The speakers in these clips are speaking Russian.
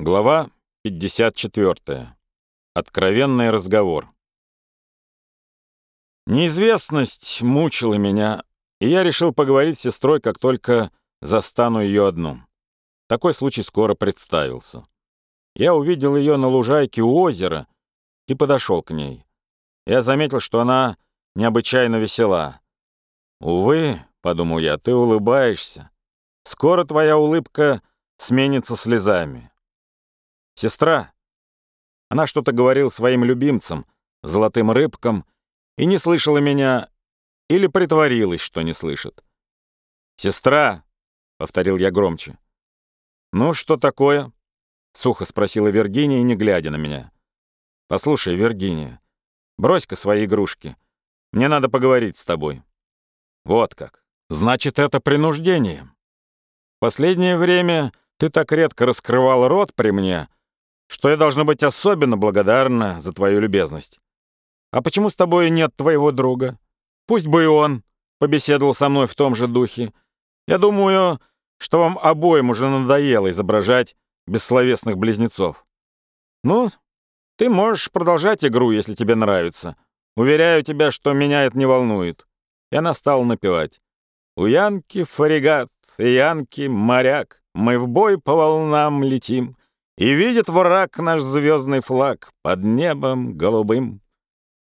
Глава 54. Откровенный разговор. Неизвестность мучила меня, и я решил поговорить с сестрой, как только застану ее одну. Такой случай скоро представился. Я увидел ее на лужайке у озера и подошел к ней. Я заметил, что она необычайно весела. «Увы», — подумал я, — «ты улыбаешься. Скоро твоя улыбка сменится слезами». Сестра. Она что-то говорил своим любимцам, золотым рыбкам, и не слышала меня, или притворилась, что не слышит. «Сестра!» — повторил я громче. «Ну, что такое?» — сухо спросила Виргиния, не глядя на меня. «Послушай, Виргиния, брось-ка свои игрушки. Мне надо поговорить с тобой». «Вот как. Значит, это принуждение. Последнее время ты так редко раскрывал рот при мне, что я должна быть особенно благодарна за твою любезность. А почему с тобой нет твоего друга? Пусть бы и он побеседовал со мной в том же духе. Я думаю, что вам обоим уже надоело изображать бессловесных близнецов. Ну, ты можешь продолжать игру, если тебе нравится. Уверяю тебя, что меня это не волнует. И она стала напевать. У Янки фрегат, Янки моряк, мы в бой по волнам летим. И видит враг наш звездный флаг под небом голубым.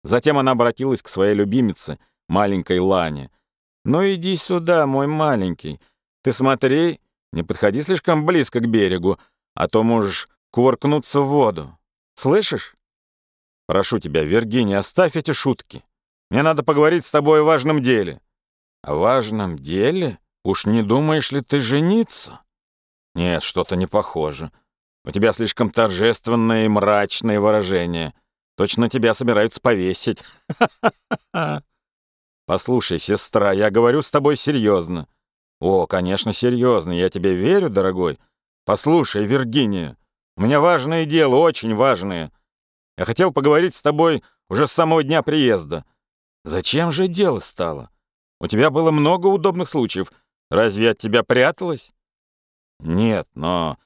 Затем она обратилась к своей любимице, маленькой Лане. «Ну иди сюда, мой маленький. Ты смотри, не подходи слишком близко к берегу, а то можешь кувыркнуться в воду. Слышишь? Прошу тебя, Виргиния, оставь эти шутки. Мне надо поговорить с тобой о важном деле». «О важном деле? Уж не думаешь ли ты жениться?» «Нет, что-то не похоже». У тебя слишком торжественное и мрачное выражение. Точно тебя собираются повесить. Послушай, сестра, я говорю с тобой серьезно. О, конечно, серьезно, я тебе верю, дорогой. Послушай, Виргиния, у меня важное дело, очень важное. Я хотел поговорить с тобой уже с самого дня приезда. Зачем же дело стало? У тебя было много удобных случаев. Разве от тебя пряталась? Нет, но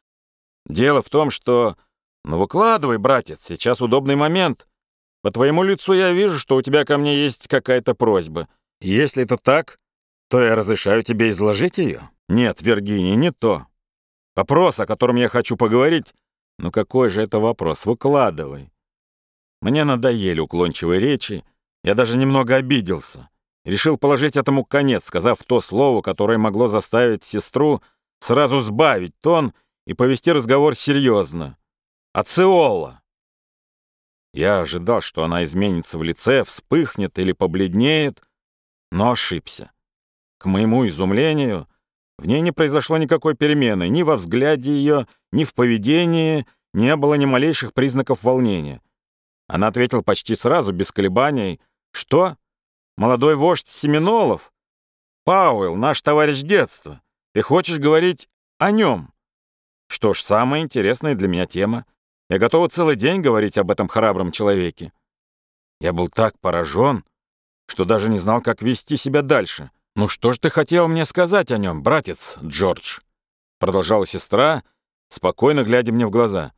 Дело в том, что... Ну, выкладывай, братец, сейчас удобный момент. По твоему лицу я вижу, что у тебя ко мне есть какая-то просьба. Если это так, то я разрешаю тебе изложить ее. Нет, Виргиния, не то. Вопрос, о котором я хочу поговорить... Ну какой же это вопрос? Выкладывай. Мне надоели уклончивые речи. Я даже немного обиделся. Решил положить этому конец, сказав то слово, которое могло заставить сестру сразу сбавить тон и повести разговор серьезно. Ациола. Я ожидал, что она изменится в лице, вспыхнет или побледнеет, но ошибся. К моему изумлению, в ней не произошло никакой перемены, ни во взгляде ее, ни в поведении не было ни малейших признаков волнения. Она ответила почти сразу, без колебаний, «Что? Молодой вождь Семенолов? Пауэлл, наш товарищ детства. Ты хочешь говорить о нем?» Что ж, самая интересная для меня тема. Я готова целый день говорить об этом храбром человеке. Я был так поражен, что даже не знал, как вести себя дальше. «Ну что ж ты хотел мне сказать о нем, братец Джордж?» Продолжала сестра, спокойно глядя мне в глаза.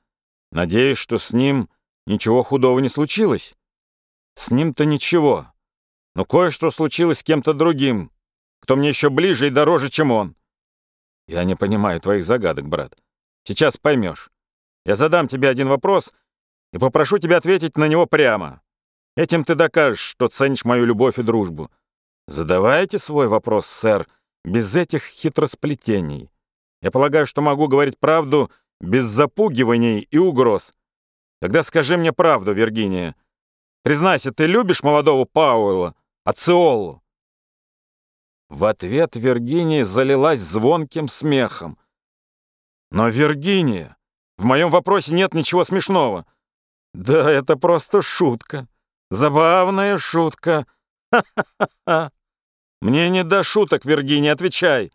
«Надеюсь, что с ним ничего худого не случилось?» «С ним-то ничего. Но кое-что случилось с кем-то другим, кто мне еще ближе и дороже, чем он». «Я не понимаю твоих загадок, брат. Сейчас поймешь. Я задам тебе один вопрос и попрошу тебя ответить на него прямо. Этим ты докажешь, что ценишь мою любовь и дружбу. Задавайте свой вопрос, сэр, без этих хитросплетений. Я полагаю, что могу говорить правду без запугиваний и угроз. Тогда скажи мне правду, Виргиния. Признайся, ты любишь молодого Пауэлла, Ациолу?» В ответ Виргиния залилась звонким смехом. Но, Виргиния, в моем вопросе нет ничего смешного. Да это просто шутка. Забавная шутка. Ха-ха-ха. Мне не до шуток, Виргиния, отвечай.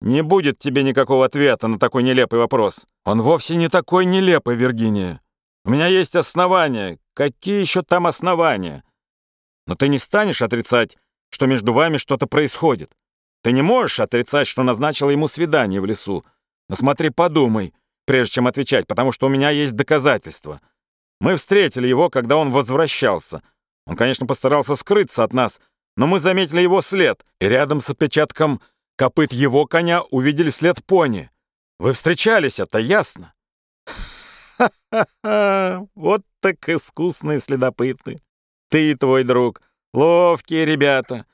Не будет тебе никакого ответа на такой нелепый вопрос. Он вовсе не такой нелепый, Виргиния. У меня есть основания. Какие еще там основания? Но ты не станешь отрицать, что между вами что-то происходит. Ты не можешь отрицать, что назначила ему свидание в лесу. Но смотри, подумай, прежде чем отвечать, потому что у меня есть доказательства. Мы встретили его, когда он возвращался. Он, конечно, постарался скрыться от нас, но мы заметили его след, и рядом с отпечатком копыт его коня увидели след пони. Вы встречались, это ясно? Ха-ха-ха! Вот так искусные следопыты. Ты и твой друг. Ловкие ребята.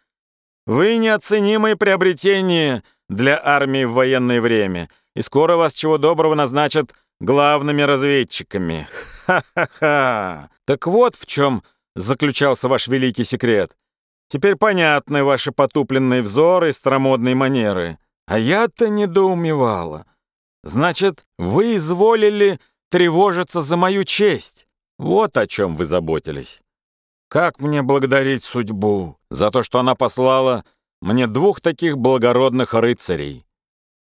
Вы неоценимое приобретение для армии в военное время, и скоро вас чего доброго назначат главными разведчиками. Ха-ха-ха! Так вот в чем заключался ваш великий секрет. Теперь понятны ваши потупленные взоры и старомодные манеры. А я-то недоумевала. Значит, вы изволили тревожиться за мою честь. Вот о чем вы заботились. Как мне благодарить судьбу за то, что она послала мне двух таких благородных рыцарей?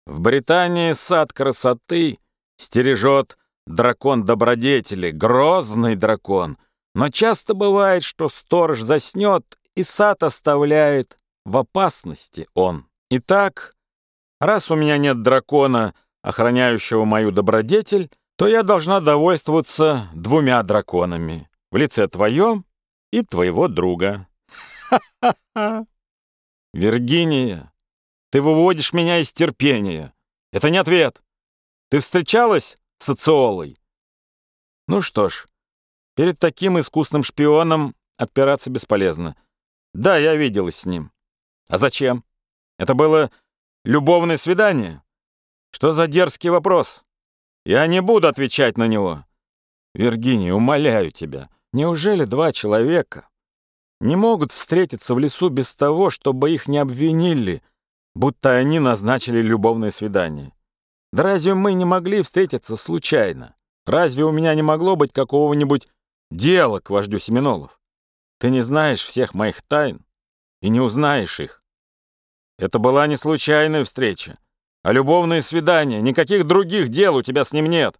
В Британии сад красоты стережет дракон добродетели, грозный дракон. Но часто бывает, что сторож заснет, и сад оставляет в опасности он. Итак, раз у меня нет дракона, охраняющего мою добродетель, то я должна довольствоваться двумя драконами в лице твоем и твоего друга. Ха-ха-ха! Виргиния, ты выводишь меня из терпения. Это не ответ. Ты встречалась с Ациолой? Ну что ж, перед таким искусным шпионом отпираться бесполезно. Да, я виделась с ним. А зачем? Это было любовное свидание? Что за дерзкий вопрос? Я не буду отвечать на него. Виргиния, умоляю тебя, неужели два человека не могут встретиться в лесу без того, чтобы их не обвинили, будто они назначили любовное свидание? Да разве мы не могли встретиться случайно? Разве у меня не могло быть какого-нибудь дела к вождю Семенолов? Ты не знаешь всех моих тайн и не узнаешь их. Это была не случайная встреча а любовные свидания, никаких других дел у тебя с ним нет.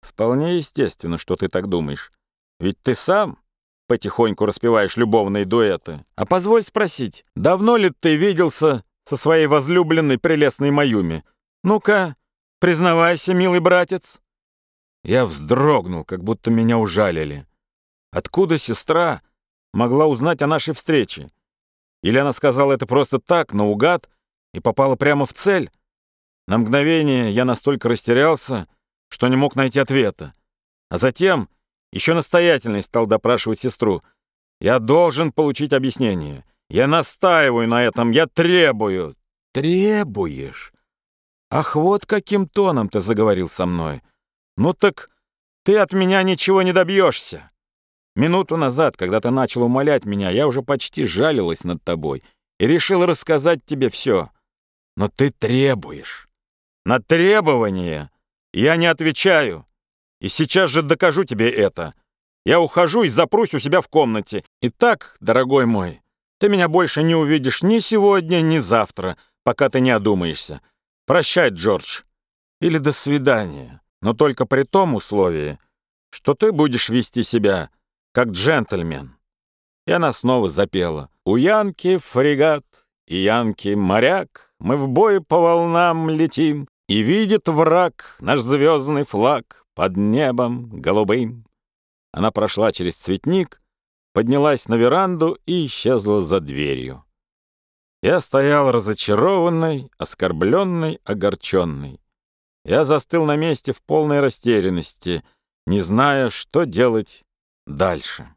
Вполне естественно, что ты так думаешь. Ведь ты сам потихоньку распеваешь любовные дуэты. А позволь спросить, давно ли ты виделся со своей возлюбленной прелестной Маюми? Ну-ка, признавайся, милый братец. Я вздрогнул, как будто меня ужалили. Откуда сестра могла узнать о нашей встрече? Или она сказала это просто так, наугад, и попала прямо в цель? На мгновение я настолько растерялся, что не мог найти ответа. А затем еще настоятельно стал допрашивать сестру. Я должен получить объяснение. Я настаиваю на этом, я требую. Требуешь? Ах, вот каким тоном ты заговорил со мной. Ну так ты от меня ничего не добьешься. Минуту назад, когда ты начал умолять меня, я уже почти жалилась над тобой и решил рассказать тебе все. Но ты требуешь. На требования я не отвечаю. И сейчас же докажу тебе это. Я ухожу и запрусь у себя в комнате. Итак, дорогой мой, ты меня больше не увидишь ни сегодня, ни завтра, пока ты не одумаешься. Прощай, Джордж. Или до свидания. Но только при том условии, что ты будешь вести себя как джентльмен. И она снова запела. «У Янки фрегат, и Янки моряк, мы в бой по волнам летим, и видит враг наш звездный флаг под небом голубым. Она прошла через цветник, поднялась на веранду и исчезла за дверью. Я стоял разочарованный, оскорбленный, огорченный. Я застыл на месте в полной растерянности, не зная, что делать дальше.